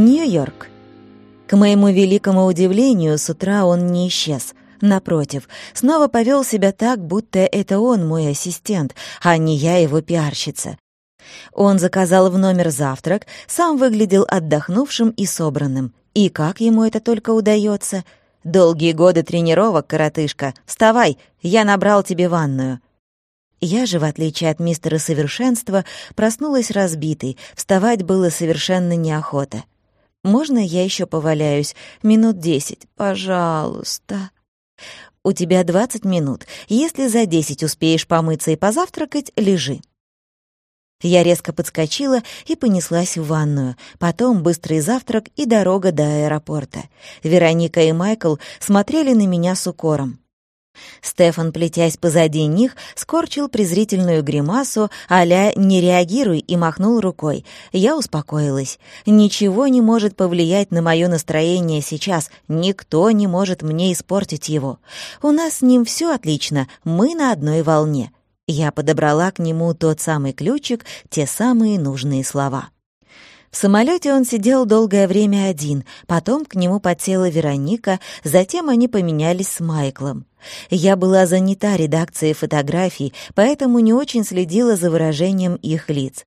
Нью-Йорк. К моему великому удивлению, с утра он не исчез. Напротив, снова повел себя так, будто это он мой ассистент, а не я его пиарщица. Он заказал в номер завтрак, сам выглядел отдохнувшим и собранным. И как ему это только удается? Долгие годы тренировок, коротышка. Вставай, я набрал тебе ванную. Я же, в отличие от мистера Совершенства, проснулась разбитой, вставать было совершенно неохота. «Можно я еще поваляюсь? Минут десять, пожалуйста». «У тебя двадцать минут. Если за десять успеешь помыться и позавтракать, лежи». Я резко подскочила и понеслась в ванную. Потом быстрый завтрак и дорога до аэропорта. Вероника и Майкл смотрели на меня с укором. Стефан, плетясь позади них, скорчил презрительную гримасу а-ля «не реагируй» и махнул рукой. Я успокоилась. Ничего не может повлиять на мое настроение сейчас, никто не может мне испортить его. У нас с ним все отлично, мы на одной волне. Я подобрала к нему тот самый ключик, те самые нужные слова. В самолете он сидел долгое время один, потом к нему подсела Вероника, затем они поменялись с Майклом. Я была занята редакцией фотографий, поэтому не очень следила за выражением их лиц.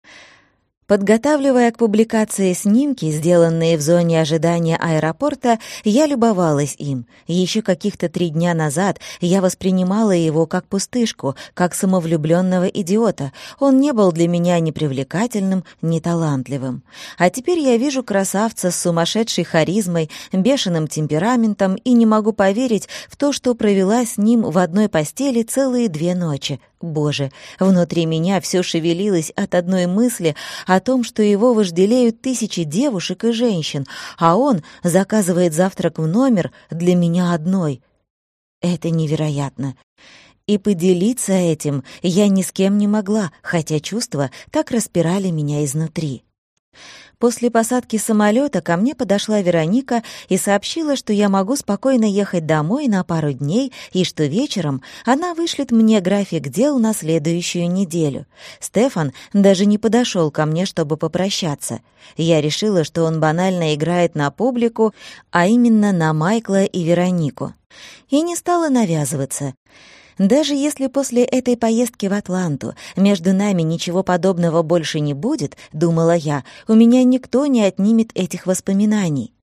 Подготавливая к публикации снимки, сделанные в зоне ожидания аэропорта, я любовалась им. Еще каких-то три дня назад я воспринимала его как пустышку, как самовлюбленного идиота. Он не был для меня ни привлекательным, ни талантливым. А теперь я вижу красавца с сумасшедшей харизмой, бешеным темпераментом и не могу поверить в то, что провела с ним в одной постели целые две ночи. Боже, внутри меня все шевелилось от одной мысли о том, что его вожделеют тысячи девушек и женщин, а он заказывает завтрак в номер для меня одной. Это невероятно. И поделиться этим я ни с кем не могла, хотя чувства так распирали меня изнутри. После посадки самолета ко мне подошла Вероника и сообщила, что я могу спокойно ехать домой на пару дней и что вечером она вышлет мне график дел на следующую неделю. Стефан даже не подошел ко мне, чтобы попрощаться. Я решила, что он банально играет на публику, а именно на Майкла и Веронику. И не стала навязываться. Даже если после этой поездки в Атланту между нами ничего подобного больше не будет, думала я, у меня никто не отнимет этих воспоминаний.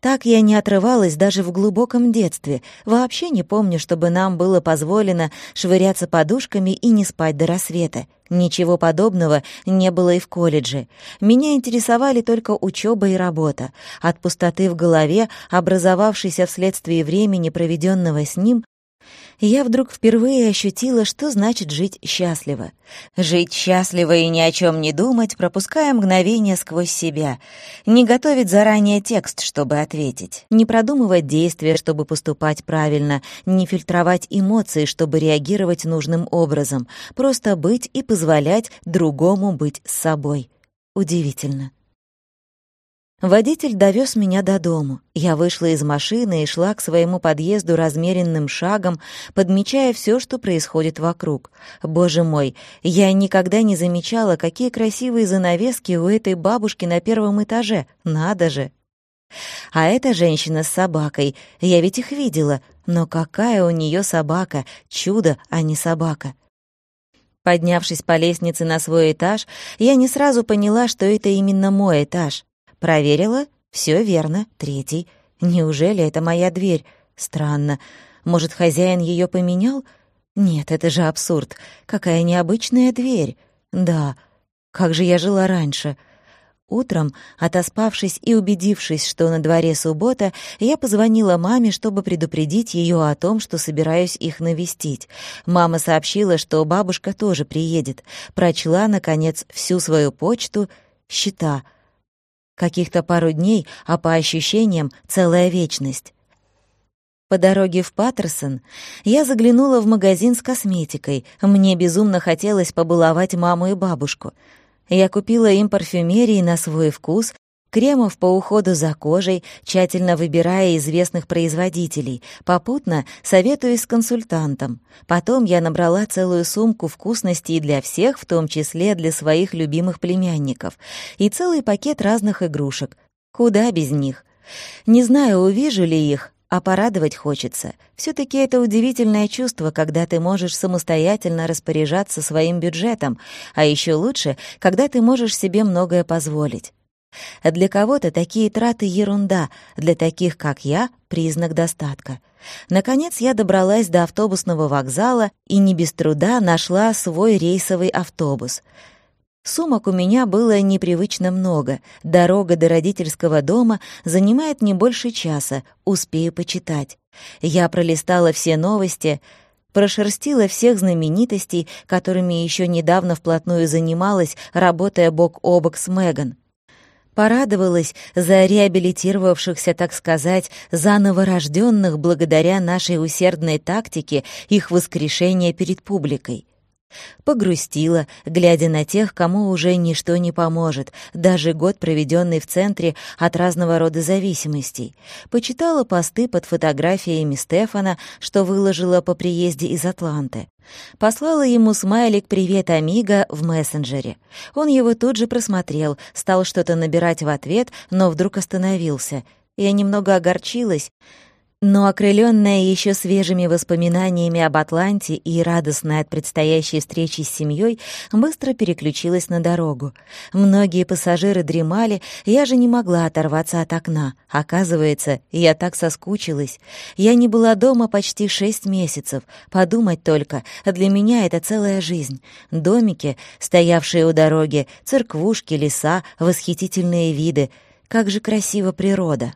Так я не отрывалась даже в глубоком детстве. Вообще не помню, чтобы нам было позволено швыряться подушками и не спать до рассвета. Ничего подобного не было и в колледже. Меня интересовали только учеба и работа. От пустоты в голове, образовавшейся вследствие времени, проведенного с ним, я вдруг впервые ощутила, что значит жить счастливо. Жить счастливо и ни о чем не думать, пропуская мгновение сквозь себя. Не готовить заранее текст, чтобы ответить. Не продумывать действия, чтобы поступать правильно. Не фильтровать эмоции, чтобы реагировать нужным образом. Просто быть и позволять другому быть с собой. Удивительно. Водитель довез меня до дому. Я вышла из машины и шла к своему подъезду размеренным шагом, подмечая все, что происходит вокруг. Боже мой, я никогда не замечала, какие красивые занавески у этой бабушки на первом этаже. Надо же! А эта женщина с собакой, я ведь их видела, но какая у нее собака, чудо, а не собака. Поднявшись по лестнице на свой этаж, я не сразу поняла, что это именно мой этаж. Проверила? Все верно. Третий. Неужели это моя дверь? Странно. Может, хозяин ее поменял? Нет, это же абсурд. Какая необычная дверь. Да, как же я жила раньше. Утром, отоспавшись и убедившись, что на дворе суббота, я позвонила маме, чтобы предупредить ее о том, что собираюсь их навестить. Мама сообщила, что бабушка тоже приедет. Прочла, наконец, всю свою почту, счета — Каких-то пару дней, а по ощущениям целая вечность. По дороге в Паттерсон я заглянула в магазин с косметикой. Мне безумно хотелось побаловать маму и бабушку. Я купила им парфюмерии на свой вкус кремов по уходу за кожей, тщательно выбирая известных производителей, попутно советуясь с консультантом. Потом я набрала целую сумку вкусностей для всех, в том числе для своих любимых племянников, и целый пакет разных игрушек. Куда без них? Не знаю, увижу ли их, а порадовать хочется. все таки это удивительное чувство, когда ты можешь самостоятельно распоряжаться своим бюджетом, а еще лучше, когда ты можешь себе многое позволить. Для кого-то такие траты — ерунда, для таких, как я, — признак достатка. Наконец я добралась до автобусного вокзала и не без труда нашла свой рейсовый автобус — Сумок у меня было непривычно много. Дорога до родительского дома занимает не больше часа, успею почитать. Я пролистала все новости, прошерстила всех знаменитостей, которыми еще недавно вплотную занималась, работая бок о бок с Меган. Порадовалась за реабилитировавшихся, так сказать, заново рожденных благодаря нашей усердной тактике их воскрешения перед публикой. Погрустила, глядя на тех, кому уже ничто не поможет, даже год, проведенный в центре от разного рода зависимостей. Почитала посты под фотографиями Стефана, что выложила по приезде из Атланты. Послала ему смайлик «Привет, амиго» в мессенджере. Он его тут же просмотрел, стал что-то набирать в ответ, но вдруг остановился. Я немного огорчилась, но окрыленная еще свежими воспоминаниями об Атланте и радостная от предстоящей встречи с семьей, быстро переключилась на дорогу. Многие пассажиры дремали, я же не могла оторваться от окна. Оказывается, я так соскучилась. Я не была дома почти шесть месяцев. Подумать только, для меня это целая жизнь. Домики, стоявшие у дороги, церквушки, леса, восхитительные виды. Как же красива природа!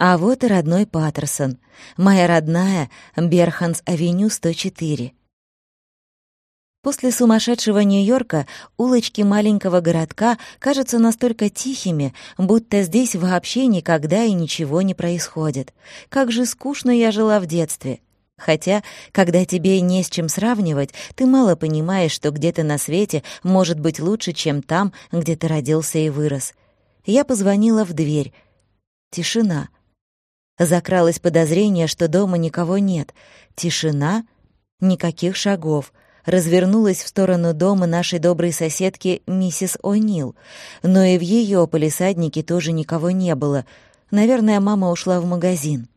А вот и родной Паттерсон. Моя родная Берханс-авеню 104. После сумасшедшего Нью-Йорка улочки маленького городка кажутся настолько тихими, будто здесь вообще никогда и ничего не происходит. Как же скучно я жила в детстве. Хотя, когда тебе не с чем сравнивать, ты мало понимаешь, что где-то на свете может быть лучше, чем там, где ты родился и вырос. Я позвонила в дверь. Тишина. Закралось подозрение, что дома никого нет. Тишина, никаких шагов. Развернулась в сторону дома нашей доброй соседки миссис О'Нил. Но и в ее полисаднике тоже никого не было. Наверное, мама ушла в магазин.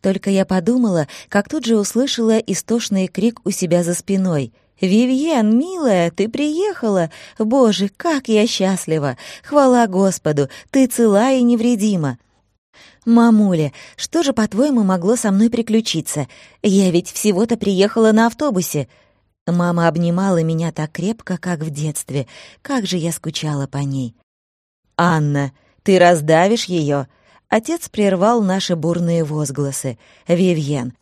Только я подумала, как тут же услышала истошный крик у себя за спиной — «Вивьен, милая, ты приехала! Боже, как я счастлива! Хвала Господу, ты цела и невредима!» «Мамуля, что же, по-твоему, могло со мной приключиться? Я ведь всего-то приехала на автобусе». Мама обнимала меня так крепко, как в детстве. Как же я скучала по ней. «Анна, ты раздавишь ее? Отец прервал наши бурные возгласы. «Вивьен,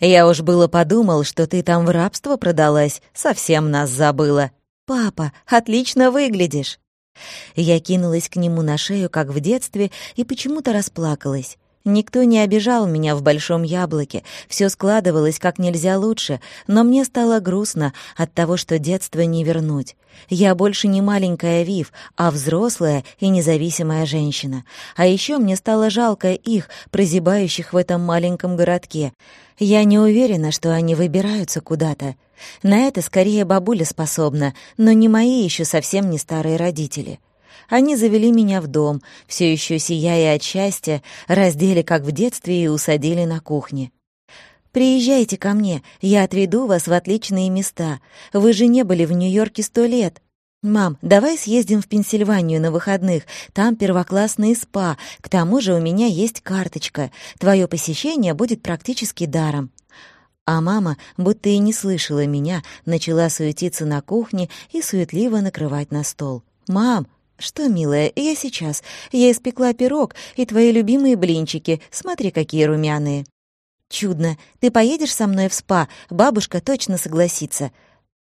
я уж было подумал, что ты там в рабство продалась, совсем нас забыла. Папа, отлично выглядишь!» Я кинулась к нему на шею, как в детстве, и почему-то расплакалась. Никто не обижал меня в большом яблоке, все складывалось как нельзя лучше, но мне стало грустно от того, что детство не вернуть. Я больше не маленькая Вив, а взрослая и независимая женщина. А еще мне стало жалко их, прозябающих в этом маленьком городке. Я не уверена, что они выбираются куда-то. На это скорее бабуля способна, но не мои еще совсем не старые родители. Они завели меня в дом, все еще сияя от счастья, раздели, как в детстве, и усадили на кухне. «Приезжайте ко мне, я отведу вас в отличные места. Вы же не были в Нью-Йорке сто лет. «Мам, давай съездим в Пенсильванию на выходных. Там первоклассный спа. К тому же у меня есть карточка. Твое посещение будет практически даром». А мама, будто и не слышала меня, начала суетиться на кухне и суетливо накрывать на стол. «Мам, «Что, милая, я сейчас. Я испекла пирог и твои любимые блинчики. Смотри, какие румяные». «Чудно. Ты поедешь со мной в спа? Бабушка точно согласится».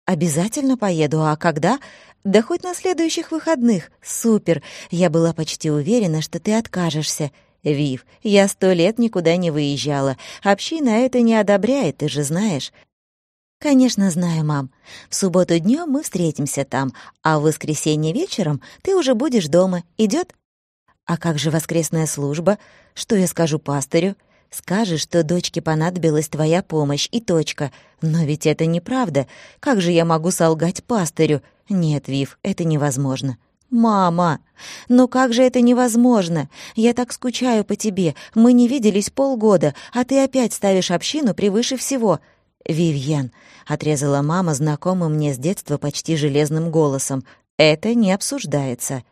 «Обязательно поеду. А когда?» «Да хоть на следующих выходных. Супер. Я была почти уверена, что ты откажешься». «Вив, я сто лет никуда не выезжала. Община это не одобряет, ты же знаешь. «Конечно, знаю, мам. В субботу днем мы встретимся там, а в воскресенье вечером ты уже будешь дома. Идет? «А как же воскресная служба? Что я скажу пастырю?» «Скажешь, что дочке понадобилась твоя помощь, и точка. Но ведь это неправда. Как же я могу солгать пастырю? Нет, Вив, это невозможно». «Мама, ну как же это невозможно? Я так скучаю по тебе. Мы не виделись полгода, а ты опять ставишь общину превыше всего». «Вивьен», — отрезала мама знакомым мне с детства почти железным голосом, — «это не обсуждается».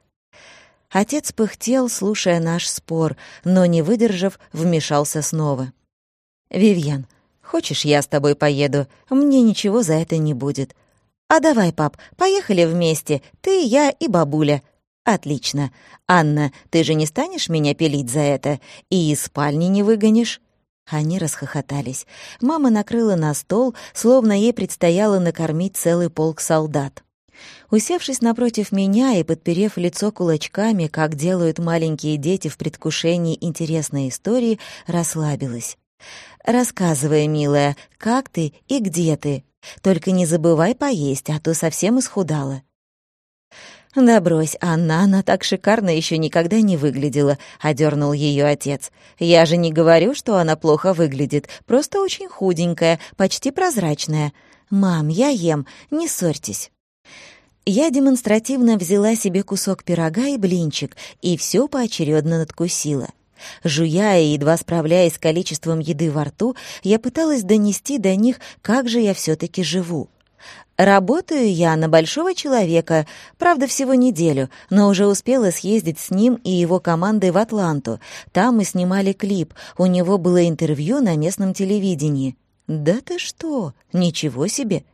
Отец пыхтел, слушая наш спор, но, не выдержав, вмешался снова. «Вивьен, хочешь, я с тобой поеду? Мне ничего за это не будет. А давай, пап, поехали вместе, ты, я и бабуля». «Отлично. Анна, ты же не станешь меня пилить за это? И из спальни не выгонишь?» Они расхохотались. Мама накрыла на стол, словно ей предстояло накормить целый полк солдат. Усевшись напротив меня и подперев лицо кулачками, как делают маленькие дети в предвкушении интересной истории, расслабилась. «Рассказывай, милая, как ты и где ты? Только не забывай поесть, а то совсем исхудала». «Да брось, Анна, она так шикарно еще никогда не выглядела», — одернул ее отец. «Я же не говорю, что она плохо выглядит, просто очень худенькая, почти прозрачная. Мам, я ем, не ссорьтесь». Я демонстративно взяла себе кусок пирога и блинчик и все поочередно надкусила. Жуя и едва справляясь с количеством еды во рту, я пыталась донести до них, как же я все таки живу. Работаю я на большого человека, правда, всего неделю, но уже успела съездить с ним и его командой в Атланту. Там мы снимали клип, у него было интервью на местном телевидении. «Да ты что? Ничего себе!»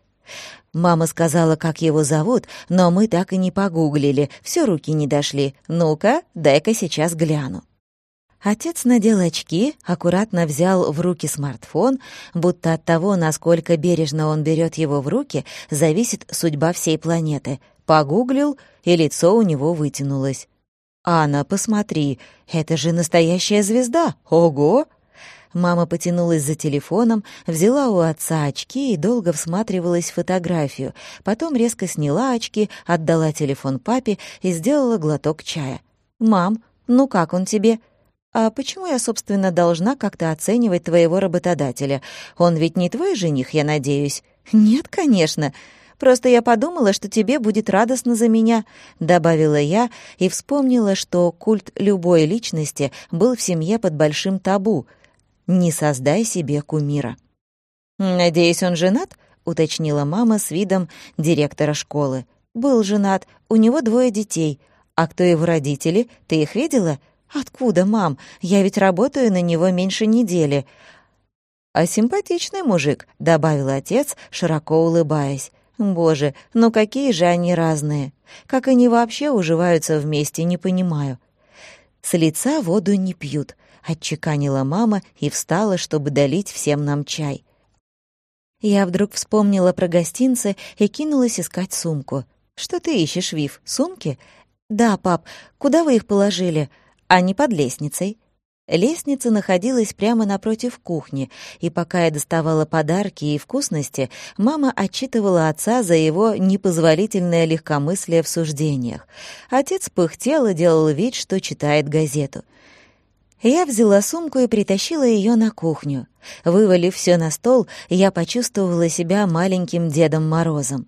Мама сказала, как его зовут, но мы так и не погуглили, все руки не дошли. Ну-ка, дай-ка сейчас гляну. Отец надел очки, аккуратно взял в руки смартфон, будто от того, насколько бережно он берет его в руки, зависит судьба всей планеты. Погуглил, и лицо у него вытянулось. «Анна, посмотри, это же настоящая звезда! Ого!» Мама потянулась за телефоном, взяла у отца очки и долго всматривалась в фотографию, потом резко сняла очки, отдала телефон папе и сделала глоток чая. «Мам, ну как он тебе?» «А почему я, собственно, должна как-то оценивать твоего работодателя? Он ведь не твой жених, я надеюсь?» «Нет, конечно. Просто я подумала, что тебе будет радостно за меня», — добавила я и вспомнила, что культ любой личности был в семье под большим табу — не создай себе кумира. «Надеюсь, он женат?» — уточнила мама с видом директора школы. «Был женат, у него двое детей. А кто его родители? Ты их видела?» «Откуда, мам? Я ведь работаю на него меньше недели». «А симпатичный мужик», — добавил отец, широко улыбаясь. «Боже, ну какие же они разные! Как они вообще уживаются вместе, не понимаю». С лица воду не пьют, — отчеканила мама и встала, чтобы долить всем нам чай. Я вдруг вспомнила про гостинцы и кинулась искать сумку. «Что ты ищешь, Вив? Сумки?» «Да, пап. Куда вы их положили?» «Они под лестницей». Лестница находилась прямо напротив кухни, и пока я доставала подарки и вкусности, мама отчитывала отца за его непозволительное легкомыслие в суждениях. Отец пыхтел и делал вид, что читает газету. Я взяла сумку и притащила ее на кухню. Вывалив все на стол, я почувствовала себя маленьким Дедом Морозом.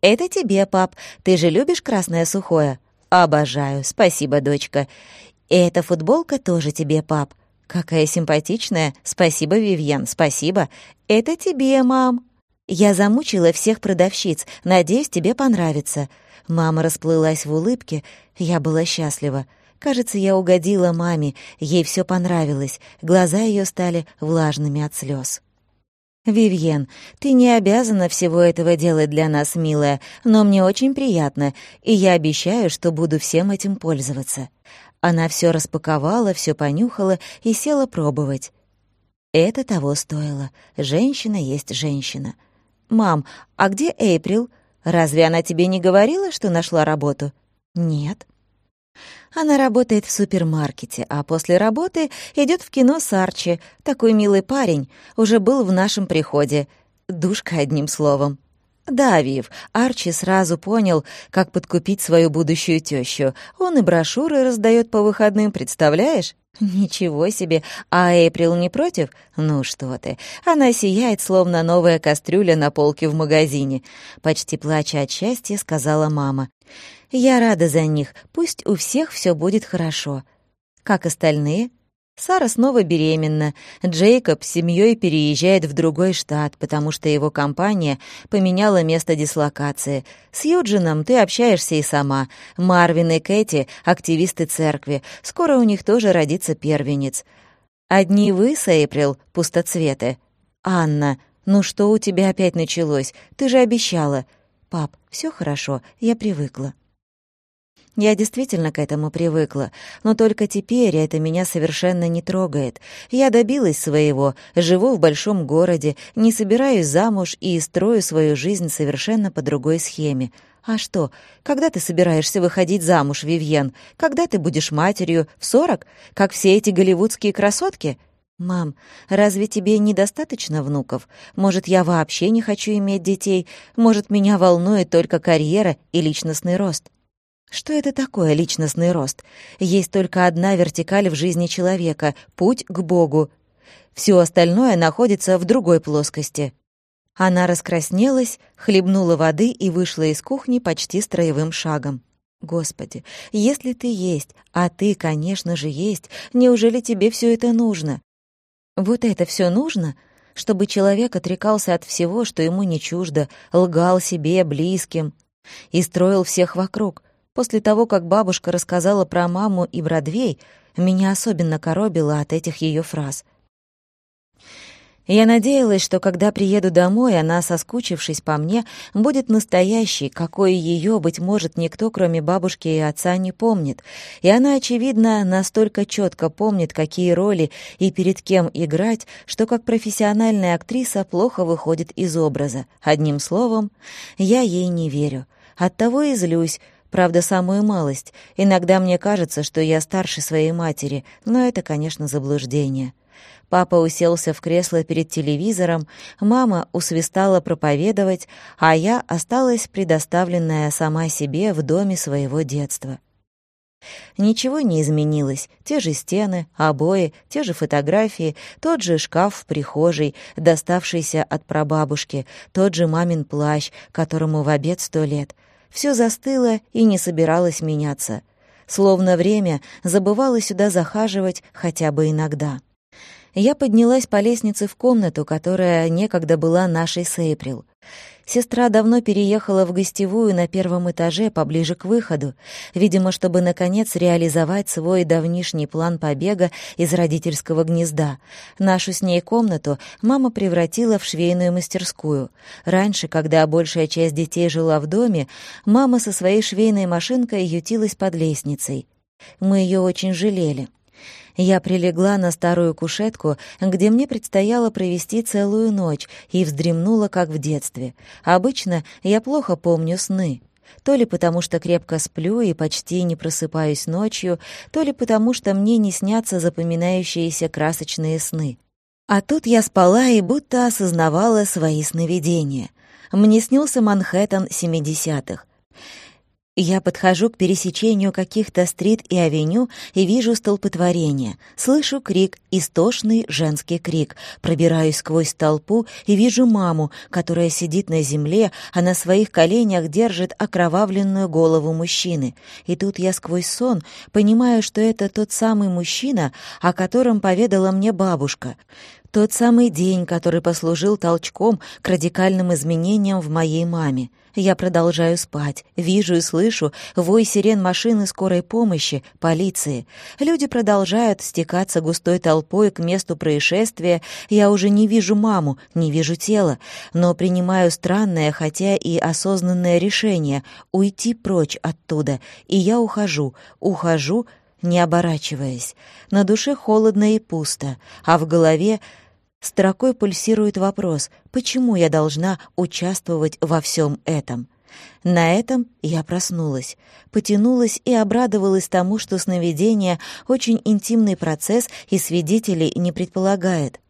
«Это тебе, пап. Ты же любишь красное сухое?» «Обожаю. Спасибо, дочка. И эта футболка тоже тебе, пап. Какая симпатичная. Спасибо, Вивьен, спасибо. Это тебе, мам». «Я замучила всех продавщиц. Надеюсь, тебе понравится». Мама расплылась в улыбке. Я была счастлива. Кажется, я угодила маме, ей все понравилось, глаза ее стали влажными от слез. «Вивьен, ты не обязана всего этого делать для нас, милая, но мне очень приятно, и я обещаю, что буду всем этим пользоваться». Она все распаковала, все понюхала и села пробовать. Это того стоило. Женщина есть женщина. «Мам, а где Эйприл? Разве она тебе не говорила, что нашла работу?» «Нет». Она работает в супермаркете, а после работы идет в кино с Арчи. Такой милый парень. Уже был в нашем приходе. Душка, одним словом. Да, Вив, Арчи сразу понял, как подкупить свою будущую тещу. Он и брошюры раздает по выходным, представляешь? «Ничего себе! А Эйприл не против? Ну что ты, она сияет, словно новая кастрюля на полке в магазине», — почти плача от счастья, сказала мама. «Я рада за них, пусть у всех все будет хорошо. Как остальные?» Сара снова беременна. Джейкоб с семьей переезжает в другой штат, потому что его компания поменяла место дислокации. С Юджином ты общаешься и сама. Марвин и Кэти — активисты церкви. Скоро у них тоже родится первенец. Одни вы с Эйприл — пустоцветы. Анна, ну что у тебя опять началось? Ты же обещала. Пап, все хорошо, я привыкла. Я действительно к этому привыкла, но только теперь это меня совершенно не трогает. Я добилась своего, живу в большом городе, не собираюсь замуж и строю свою жизнь совершенно по другой схеме. А что, когда ты собираешься выходить замуж, Вивьен? Когда ты будешь матерью? В сорок? Как все эти голливудские красотки? «Мам, разве тебе недостаточно внуков? Может, я вообще не хочу иметь детей? Может, меня волнует только карьера и личностный рост?» Что это такое личностный рост? Есть только одна вертикаль в жизни человека — путь к Богу. Все остальное находится в другой плоскости. Она раскраснелась, хлебнула воды и вышла из кухни почти строевым шагом. «Господи, если ты есть, а ты, конечно же, есть, неужели тебе все это нужно?» «Вот это все нужно?» чтобы человек отрекался от всего, что ему не чуждо, лгал себе, близким и строил всех вокруг, После того, как бабушка рассказала про маму и Бродвей, меня особенно коробило от этих ее фраз. Я надеялась, что когда приеду домой, она, соскучившись по мне, будет настоящей, какой ее, быть может, никто, кроме бабушки и отца, не помнит. И она, очевидно, настолько четко помнит, какие роли и перед кем играть, что как профессиональная актриса плохо выходит из образа. Одним словом, я ей не верю. Оттого и злюсь, Правда, самую малость. Иногда мне кажется, что я старше своей матери, но это, конечно, заблуждение. Папа уселся в кресло перед телевизором, мама усвистала проповедовать, а я осталась предоставленная сама себе в доме своего детства. Ничего не изменилось. Те же стены, обои, те же фотографии, тот же шкаф в прихожей, доставшийся от прабабушки, тот же мамин плащ, которому в обед сто лет — все застыло и не собиралось меняться. Словно время забывало сюда захаживать хотя бы иногда. Я поднялась по лестнице в комнату, которая некогда была нашей с Эйприл. Сестра давно переехала в гостевую на первом этаже, поближе к выходу, видимо, чтобы, наконец, реализовать свой давнишний план побега из родительского гнезда. Нашу с ней комнату мама превратила в швейную мастерскую. Раньше, когда большая часть детей жила в доме, мама со своей швейной машинкой ютилась под лестницей. Мы ее очень жалели. Я прилегла на старую кушетку, где мне предстояло провести целую ночь, и вздремнула, как в детстве. Обычно я плохо помню сны. То ли потому, что крепко сплю и почти не просыпаюсь ночью, то ли потому, что мне не снятся запоминающиеся красочные сны. А тут я спала и будто осознавала свои сновидения. Мне снился Манхэттен 70-х. Я подхожу к пересечению каких-то стрит и авеню и вижу столпотворение. Слышу крик, истошный женский крик. Пробираюсь сквозь толпу и вижу маму, которая сидит на земле, а на своих коленях держит окровавленную голову мужчины. И тут я сквозь сон понимаю, что это тот самый мужчина, о котором поведала мне бабушка. Тот самый день, который послужил толчком к радикальным изменениям в моей маме. Я продолжаю спать, вижу и слышу вой сирен машины скорой помощи, полиции. Люди продолжают стекаться густой толпой к месту происшествия. Я уже не вижу маму, не вижу тела, но принимаю странное, хотя и осознанное решение — уйти прочь оттуда. И я ухожу, ухожу, не оборачиваясь. На душе холодно и пусто, а в голове Строкой пульсирует вопрос, почему я должна участвовать во всем этом? На этом я проснулась, потянулась и обрадовалась тому, что сновидение — очень интимный процесс и свидетелей не предполагает,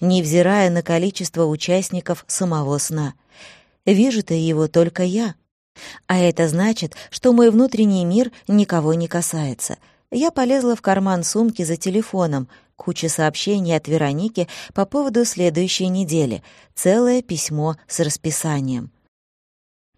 невзирая на количество участников самого сна. Вижу-то его только я. А это значит, что мой внутренний мир никого не касается — Я полезла в карман сумки за телефоном. Куча сообщений от Вероники по поводу следующей недели. Целое письмо с расписанием.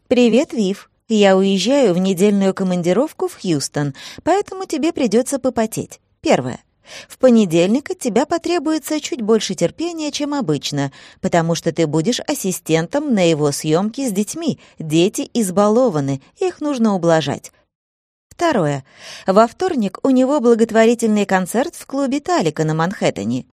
«Привет, Вив. Я уезжаю в недельную командировку в Хьюстон, поэтому тебе придется попотеть. Первое. В понедельник от тебя потребуется чуть больше терпения, чем обычно, потому что ты будешь ассистентом на его съемке с детьми. Дети избалованы, их нужно ублажать. Второе. Во вторник у него благотворительный концерт в клубе «Талика» на Манхэттене.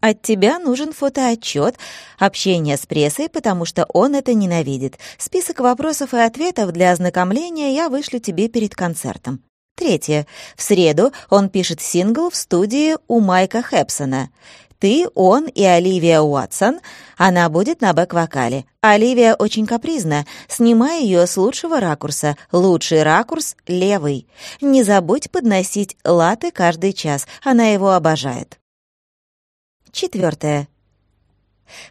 От тебя нужен фотоотчет, общение с прессой, потому что он это ненавидит. Список вопросов и ответов для ознакомления я вышлю тебе перед концертом. Третье. В среду он пишет сингл в студии у Майка Хэпсона. Ты, он и Оливия Уотсон. Она будет на бэк-вокале. Оливия очень капризна. Снимай ее с лучшего ракурса. Лучший ракурс — левый. Не забудь подносить латте каждый час. Она его обожает. Четвертое.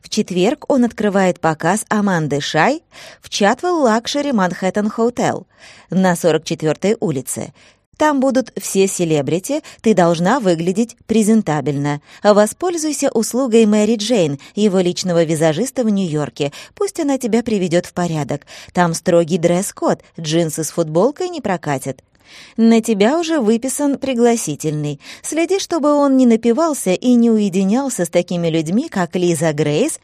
В четверг он открывает показ Аманды Шай в Chatwal Luxury Manhattan Hotel на 44-й улице. Там будут все селебрити, ты должна выглядеть презентабельно. Воспользуйся услугой Мэри Джейн, его личного визажиста в Нью-Йорке. Пусть она тебя приведет в порядок. Там строгий дресс-код, джинсы с футболкой не прокатят. На тебя уже выписан пригласительный. Следи, чтобы он не напивался и не уединялся с такими людьми, как Лиза Грейс,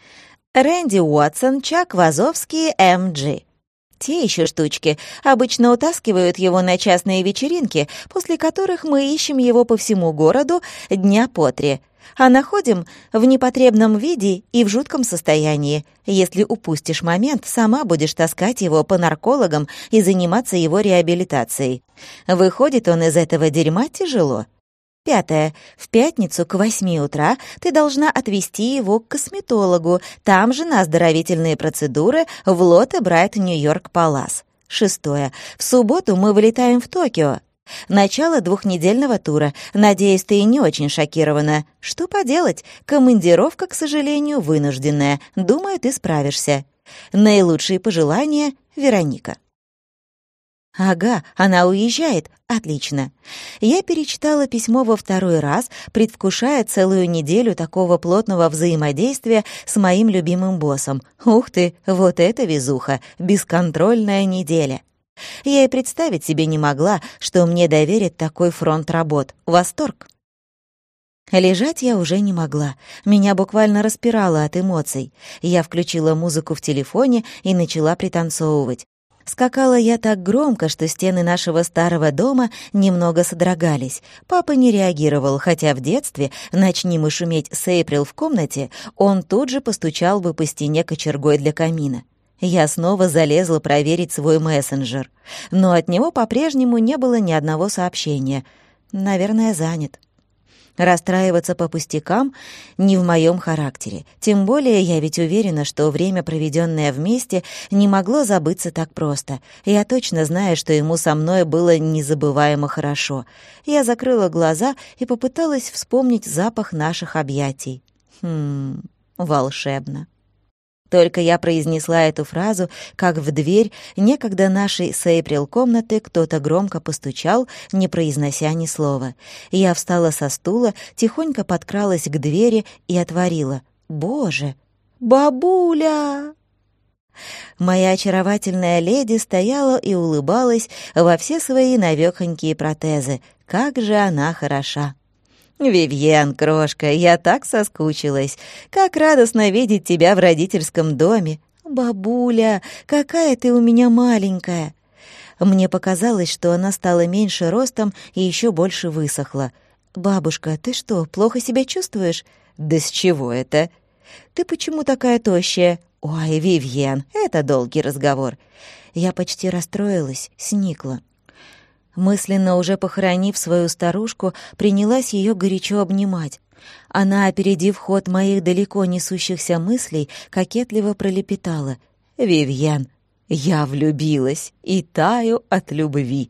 Рэнди Уотсон, Чак Вазовский, М.Джи. Те еще штучки обычно утаскивают его на частные вечеринки, после которых мы ищем его по всему городу дня по три, а находим в непотребном виде и в жутком состоянии. Если упустишь момент, сама будешь таскать его по наркологам и заниматься его реабилитацией. Выходит он из этого дерьма тяжело. Пятое. В пятницу к восьми утра ты должна отвезти его к косметологу, там же на оздоровительные процедуры в Лотте Брайт Нью-Йорк Палас. Шестое. В субботу мы вылетаем в Токио. Начало двухнедельного тура. Надеюсь, ты не очень шокирована. Что поделать? Командировка, к сожалению, вынужденная. Думаю, ты справишься. Наилучшие пожелания, Вероника. «Ага, она уезжает. Отлично». Я перечитала письмо во второй раз, предвкушая целую неделю такого плотного взаимодействия с моим любимым боссом. Ух ты, вот это везуха, бесконтрольная неделя. Я и представить себе не могла, что мне доверят такой фронт работ. Восторг. Лежать я уже не могла. Меня буквально распирало от эмоций. Я включила музыку в телефоне и начала пританцовывать. Скакала я так громко, что стены нашего старого дома немного содрогались. Папа не реагировал, хотя в детстве, начни мы шуметь с Эйприл в комнате, он тут же постучал бы по стене кочергой для камина. Я снова залезла проверить свой мессенджер, но от него по-прежнему не было ни одного сообщения. Наверное, занят. Расстраиваться по пустякам не в моем характере. Тем более я ведь уверена, что время, проведенное вместе, не могло забыться так просто. Я точно знаю, что ему со мной было незабываемо хорошо. Я закрыла глаза и попыталась вспомнить запах наших объятий. Хм, волшебно. Только я произнесла эту фразу, как в дверь некогда нашей с Эйприл комнаты кто-то громко постучал, не произнося ни слова. Я встала со стула, тихонько подкралась к двери и отворила. «Боже! Бабуля!» Моя очаровательная леди стояла и улыбалась во все свои навёхонькие протезы. Как же она хороша! «Вивьен, крошка, я так соскучилась. Как радостно видеть тебя в родительском доме. Бабуля, какая ты у меня маленькая!» Мне показалось, что она стала меньше ростом и еще больше высохла. «Бабушка, ты что, плохо себя чувствуешь?» «Да с чего это?» «Ты почему такая тощая?» «Ой, Вивьен, это долгий разговор». Я почти расстроилась, сникла. Мысленно уже похоронив свою старушку, принялась ее горячо обнимать. Она, опередив ход моих далеко несущихся мыслей, кокетливо пролепетала. «Вивьен, я влюбилась и таю от любви».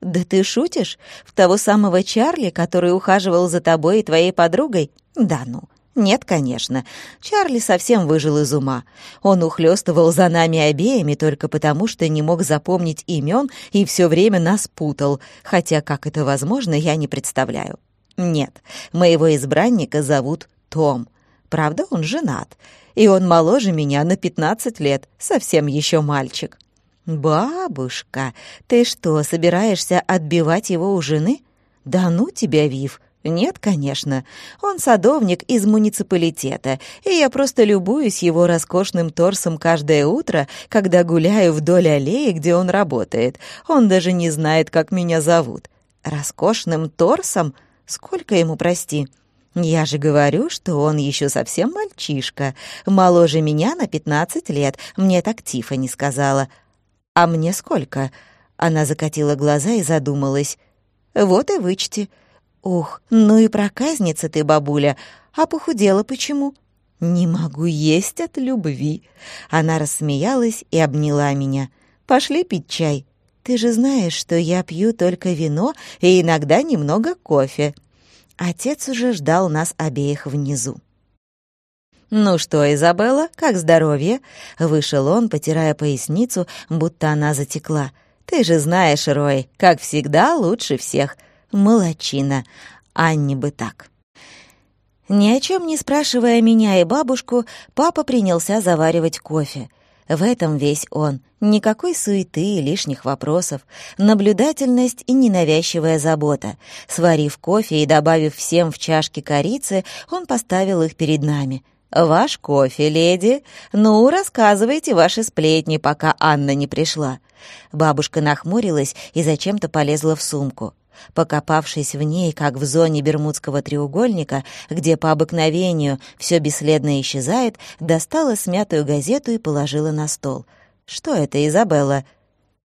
«Да ты шутишь? В того самого Чарли, который ухаживал за тобой и твоей подругой? Да ну, Нет, конечно. Чарли совсем выжил из ума. Он ухлёстывал за нами обеими только потому, что не мог запомнить имен и все время нас путал, хотя как это возможно, я не представляю. Нет, моего избранника зовут Том. Правда, он женат, и он моложе меня на 15 лет, совсем еще мальчик. «Бабушка, ты что, собираешься отбивать его у жены?» «Да ну тебя, Вив!» «Нет, конечно. Он садовник из муниципалитета, и я просто любуюсь его роскошным торсом каждое утро, когда гуляю вдоль аллеи, где он работает. Он даже не знает, как меня зовут. Роскошным торсом? Сколько ему, прости?» «Я же говорю, что он еще совсем мальчишка, моложе меня на пятнадцать лет, мне так Тиффани сказала. А мне сколько?» Она закатила глаза и задумалась. «Вот и вычти. Ух, ну и проказница ты, бабуля. А похудела почему?» «Не могу есть от любви». Она рассмеялась и обняла меня. «Пошли пить чай. Ты же знаешь, что я пью только вино и иногда немного кофе». Отец уже ждал нас обеих внизу. «Ну что, Изабелла, как здоровье?» Вышел он, потирая поясницу, будто она затекла. «Ты же знаешь, Рой, как всегда, лучше всех. Молодчина. Анне бы так». Ни о чем не спрашивая меня и бабушку, папа принялся заваривать кофе. В этом весь он. Никакой суеты и лишних вопросов. Наблюдательность и ненавязчивая забота. Сварив кофе и добавив всем в чашки корицы, он поставил их перед нами. «Ваш кофе, леди. Ну, рассказывайте ваши сплетни, пока Анна не пришла». Бабушка нахмурилась и зачем-то полезла в сумку. Покопавшись в ней, как в зоне Бермудского треугольника, где по обыкновению все бесследно исчезает, достала смятую газету и положила на стол. «Что это, Изабелла?»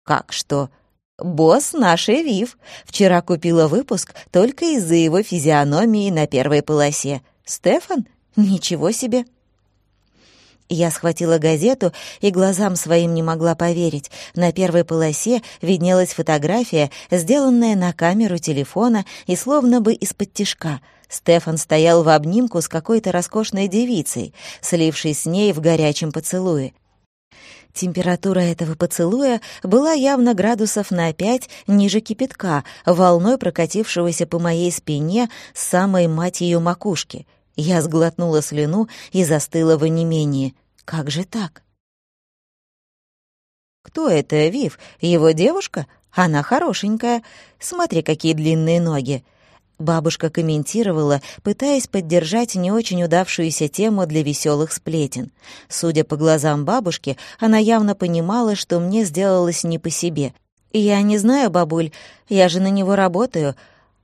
«Как что?» «Босс нашей Вив. Вчера купила выпуск только из-за его физиономии на первой полосе. Стефан? Ничего себе!» Я схватила газету и глазам своим не могла поверить. На первой полосе виднелась фотография, сделанная на камеру телефона и словно бы из-под тишка. Стефан стоял в обнимку с какой-то роскошной девицей, слившись с ней в горячем поцелуе. Температура этого поцелуя была явно градусов на пять ниже кипятка, волной прокатившегося по моей спине с самой мать макушки — я сглотнула слюну и застыла в онемении. Как же так? «Кто это, Вив? Его девушка? Она хорошенькая. Смотри, какие длинные ноги!» Бабушка комментировала, пытаясь поддержать не очень удавшуюся тему для веселых сплетен. Судя по глазам бабушки, она явно понимала, что мне сделалось не по себе. «Я не знаю, бабуль, я же на него работаю.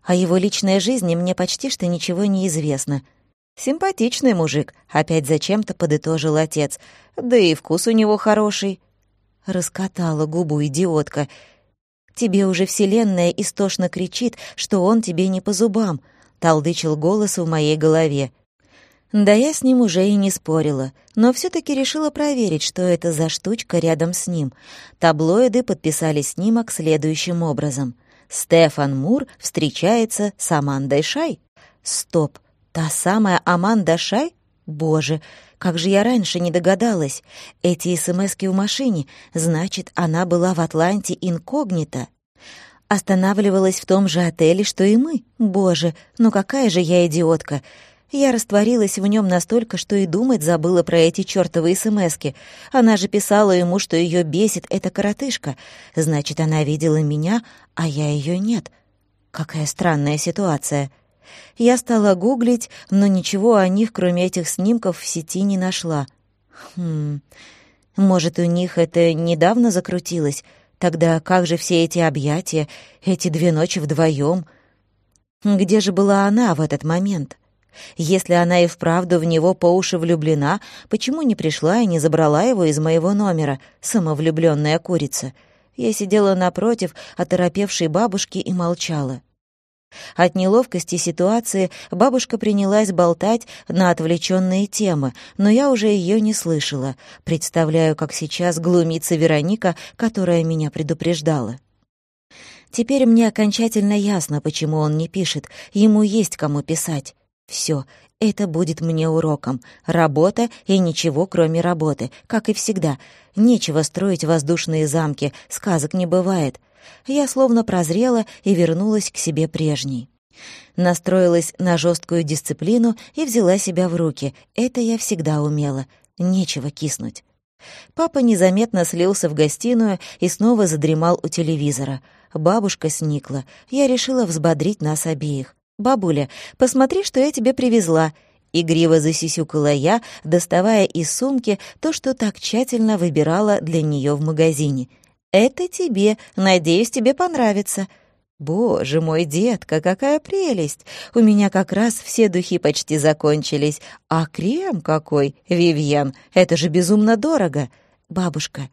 О его личной жизни мне почти что ничего не известно», «Симпатичный мужик», — опять зачем-то подытожил отец. «Да и вкус у него хороший». Раскатала губу идиотка. «Тебе уже вселенная истошно кричит, что он тебе не по зубам», — талдычил голос в моей голове. Да я с ним уже и не спорила, но все таки решила проверить, что это за штучка рядом с ним. Таблоиды подписали снимок следующим образом. «Стефан Мур встречается с Амандой Шай». «Стоп, Та самая Аманда Шай? Боже, как же я раньше не догадалась. Эти СМСки в машине, значит, она была в Атланте инкогнито. Останавливалась в том же отеле, что и мы. Боже, ну какая же я идиотка. Я растворилась в нем настолько, что и думать забыла про эти чёртовы СМСки. Она же писала ему, что ее бесит эта коротышка. Значит, она видела меня, а я ее нет. Какая странная ситуация. Я стала гуглить, но ничего о них, кроме этих снимков, в сети не нашла. Хм, может, у них это недавно закрутилось? Тогда как же все эти объятия, эти две ночи вдвоем? Где же была она в этот момент? Если она и вправду в него по уши влюблена, почему не пришла и не забрала его из моего номера, самовлюбленная курица? Я сидела напротив оторопевшей бабушки и молчала. От неловкости ситуации бабушка принялась болтать на отвлеченные темы, но я уже ее не слышала. Представляю, как сейчас глумится Вероника, которая меня предупреждала. Теперь мне окончательно ясно, почему он не пишет. Ему есть кому писать. Все, Это будет мне уроком. Работа и ничего, кроме работы, как и всегда. Нечего строить воздушные замки, сказок не бывает. Я словно прозрела и вернулась к себе прежней. Настроилась на жесткую дисциплину и взяла себя в руки. Это я всегда умела. Нечего киснуть. Папа незаметно слился в гостиную и снова задремал у телевизора. Бабушка сникла. Я решила взбодрить нас обеих. «Бабуля, посмотри, что я тебе привезла». Игриво засисюкала я, доставая из сумки то, что так тщательно выбирала для нее в магазине. «Это тебе. Надеюсь, тебе понравится». «Боже мой, детка, какая прелесть! У меня как раз все духи почти закончились. А крем какой, Вивьен, это же безумно дорого!» «Бабушка,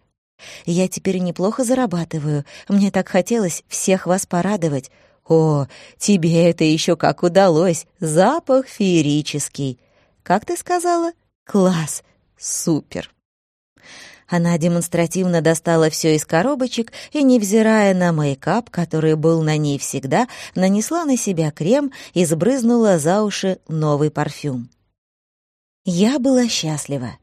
я теперь неплохо зарабатываю. Мне так хотелось всех вас порадовать. О, тебе это еще как удалось! Запах феерический! Как ты сказала? Класс! Супер!» Она демонстративно достала все из коробочек и, невзирая на мейкап, который был на ней всегда, нанесла на себя крем и сбрызнула за уши новый парфюм. Я была счастлива.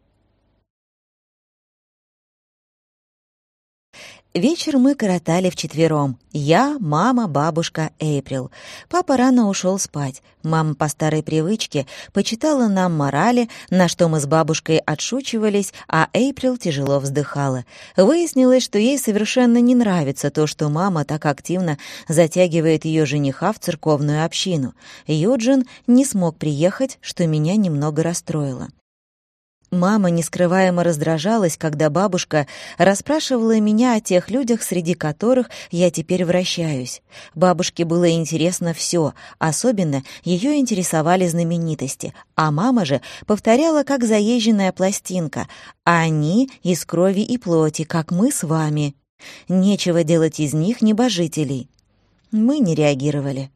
Вечер мы коротали вчетвером. Я, мама, бабушка, Эйприл. Папа рано ушел спать. Мама по старой привычке почитала нам морали, на что мы с бабушкой отшучивались, а Эйприл тяжело вздыхала. Выяснилось, что ей совершенно не нравится то, что мама так активно затягивает ее жениха в церковную общину. Юджин не смог приехать, что меня немного расстроило. Мама нескрываемо раздражалась, когда бабушка расспрашивала меня о тех людях, среди которых я теперь вращаюсь. Бабушке было интересно все, особенно ее интересовали знаменитости, а мама же повторяла, как заезженная пластинка, «Они из крови и плоти, как мы с вами». Нечего делать из них небожителей. Мы не реагировали.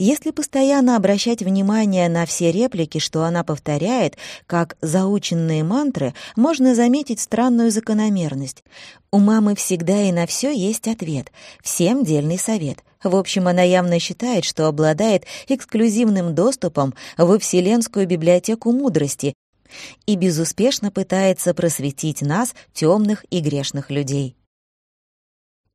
Если постоянно обращать внимание на все реплики, что она повторяет, как заученные мантры, можно заметить странную закономерность. У мамы всегда и на все есть ответ, всем дельный совет. В общем, она явно считает, что обладает эксклюзивным доступом во Вселенскую библиотеку мудрости и безуспешно пытается просветить нас, темных и грешных людей.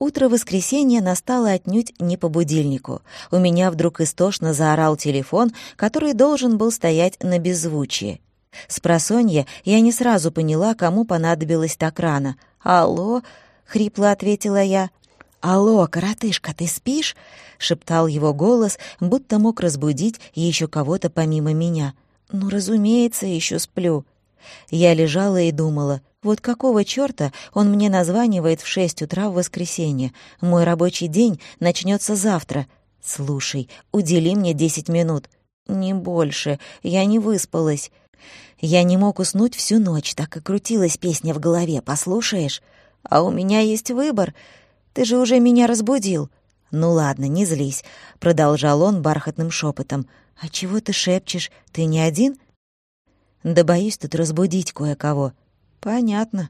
Утро воскресенья настало отнюдь не по будильнику. У меня вдруг истошно заорал телефон, который должен был стоять на беззвучии. С просонья я не сразу поняла, кому понадобилось так рано. «Алло?» — хрипло ответила я. «Алло, коротышка, ты спишь?» — шептал его голос, будто мог разбудить еще кого-то помимо меня. «Ну, разумеется, еще сплю». Я лежала и думала — вот какого чёрта он мне названивает в шесть утра в воскресенье? Мой рабочий день начнется завтра. Слушай, удели мне десять минут. Не больше, я не выспалась. Я не мог уснуть всю ночь, так и крутилась песня в голове, послушаешь? А у меня есть выбор. Ты же уже меня разбудил. Ну ладно, не злись, продолжал он бархатным шепотом. А чего ты шепчешь? Ты не один? Да боюсь тут разбудить кое-кого. «Понятно.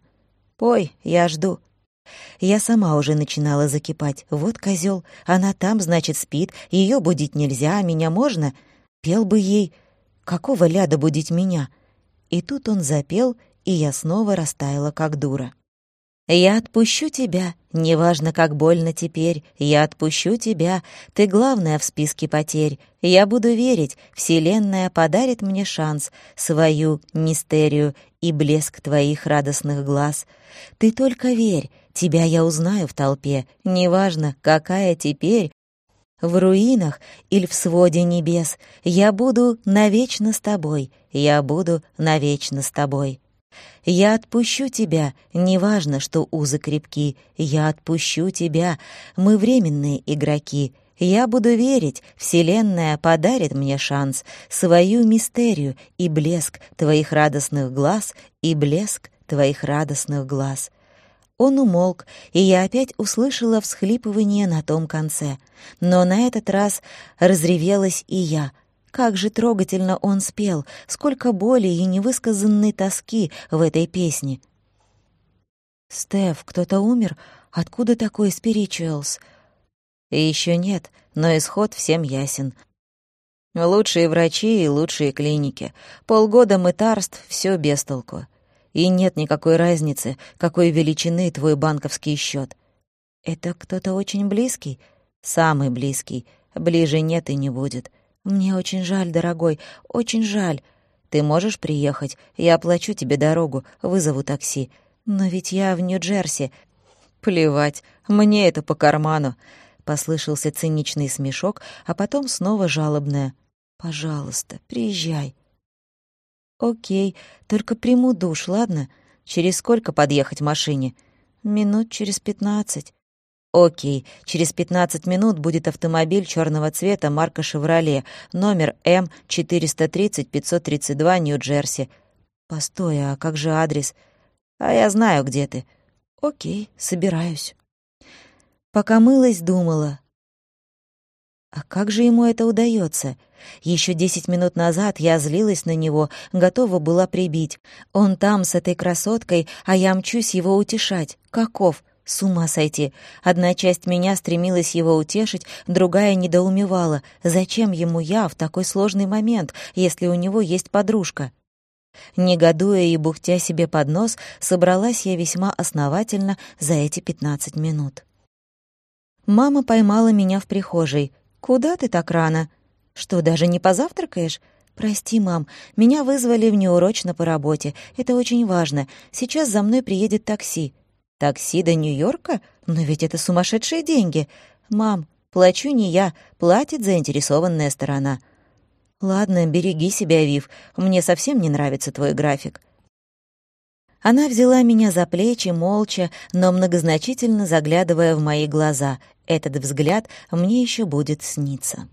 Пой, я жду». Я сама уже начинала закипать. Вот козел, она там, значит, спит, ее будить нельзя, а меня можно? Пел бы ей. Какого ляда будить меня? И тут он запел, и я снова растаяла, как дура. «Я отпущу тебя, неважно, как больно теперь, я отпущу тебя, ты главная в списке потерь. Я буду верить, Вселенная подарит мне шанс, свою мистерию и блеск твоих радостных глаз. Ты только верь, тебя я узнаю в толпе, неважно, какая теперь, в руинах или в своде небес, я буду навечно с тобой, я буду навечно с тобой». Я отпущу тебя, неважно, что узы крепки, я отпущу тебя, мы временные игроки. Я буду верить, Вселенная подарит мне шанс, свою мистерию и блеск твоих радостных глаз, и блеск твоих радостных глаз. Он умолк, и я опять услышала всхлипывание на том конце. Но на этот раз разревелась и я — как же трогательно он спел, сколько боли и невысказанной тоски в этой песне. «Стеф, кто-то умер? Откуда такой спиричуэлс?» «Еще нет, но исход всем ясен. Лучшие врачи и лучшие клиники. Полгода мытарств — все без толку. И нет никакой разницы, какой величины твой банковский счет. Это кто-то очень близкий? Самый близкий. Ближе нет и не будет. Мне очень жаль, дорогой, очень жаль. Ты можешь приехать? Я оплачу тебе дорогу, вызову такси. Но ведь я в Нью-Джерси. Плевать, мне это по карману. Послышался циничный смешок, а потом снова жалобное. «Пожалуйста, приезжай». «Окей, только приму душ, ладно? Через сколько подъехать машине?» «Минут через пятнадцать». «Окей, через пятнадцать минут будет автомобиль черного цвета марка «Шевроле», номер М430-532, Нью-Джерси». «Постой, а как же адрес?» «А я знаю, где ты». «Окей, собираюсь». Пока мылась, думала. А как же ему это удается? Еще десять минут назад я злилась на него, готова была прибить. Он там с этой красоткой, а я мчусь его утешать. Каков? С ума сойти. Одна часть меня стремилась его утешить, другая недоумевала. Зачем ему я в такой сложный момент, если у него есть подружка? Негодуя и бухтя себе под нос, собралась я весьма основательно за эти пятнадцать минут. Мама поймала меня в прихожей. «Куда ты так рано? Что, даже не позавтракаешь?» «Прости, мам, меня вызвали внеурочно по работе. Это очень важно. Сейчас за мной приедет такси». «Такси до Нью-Йорка? Но ведь это сумасшедшие деньги. Мам, плачу не я, платит заинтересованная сторона». «Ладно, береги себя, Вив. Мне совсем не нравится твой график». Она взяла меня за плечи, молча, но многозначительно заглядывая в мои глаза. Этот взгляд мне еще будет сниться.